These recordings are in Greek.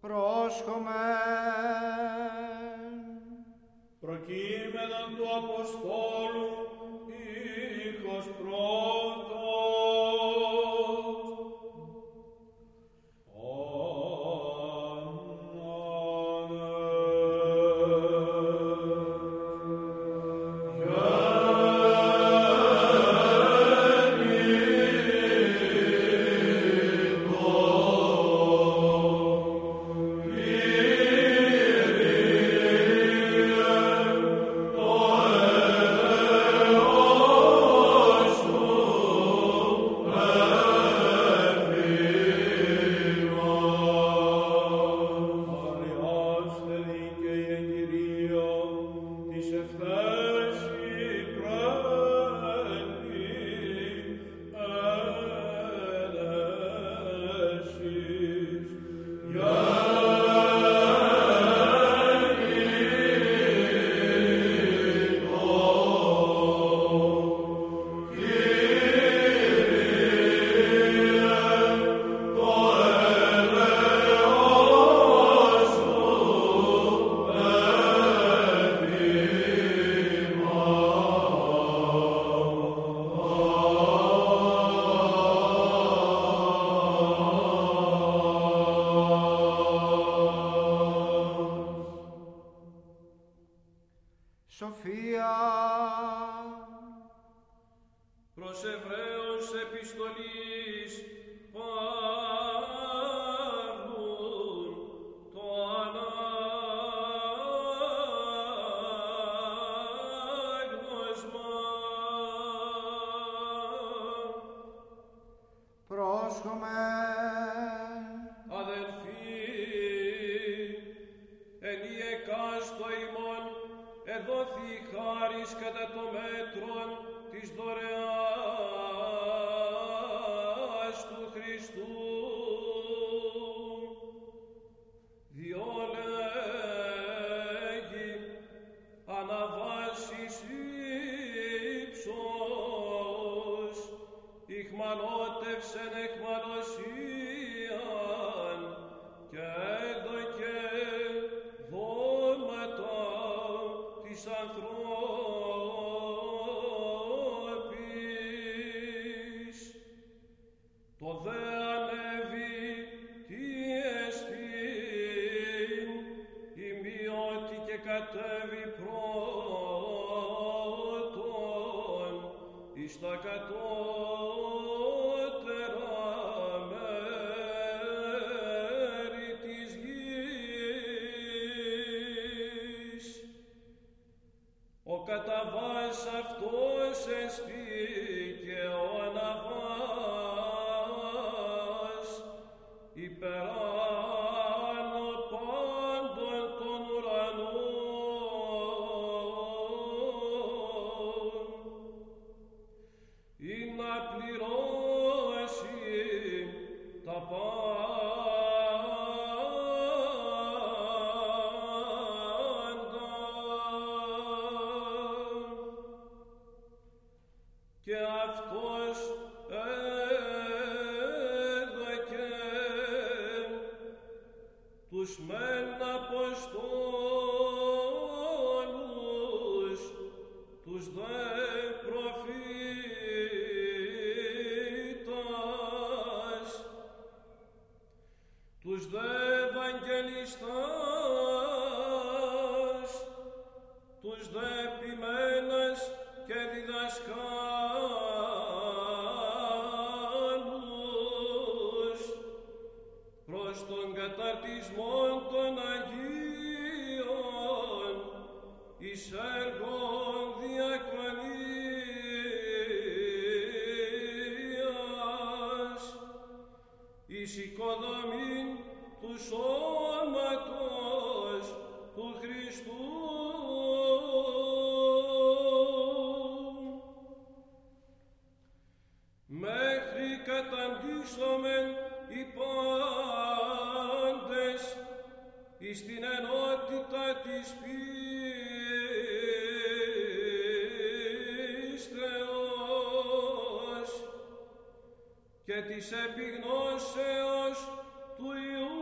Πρόσχομαι. Προκείμενον του Αποστόλου ήχος πρώτος. Σοφία. προς Εβραίους επιστολής Παύλου το ανάγνωσμα. Πρόσχομαι. Αδελφοί, εν η εκάστο ημών εδόθη η χάρις κατά το μέτρον της δωρεάς του Χριστού. Διό λέγει αναβάσεις ύψος, ηχμαλώτευσεν εκμαλωσίαν και ημιότι και κατέβη πρώτον εις τα κατώτερα τους μεν Αποστόλους, εις την ενότητα της πίστεως της επιγνώσεως του Ιού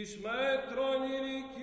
Iš metro nereikia.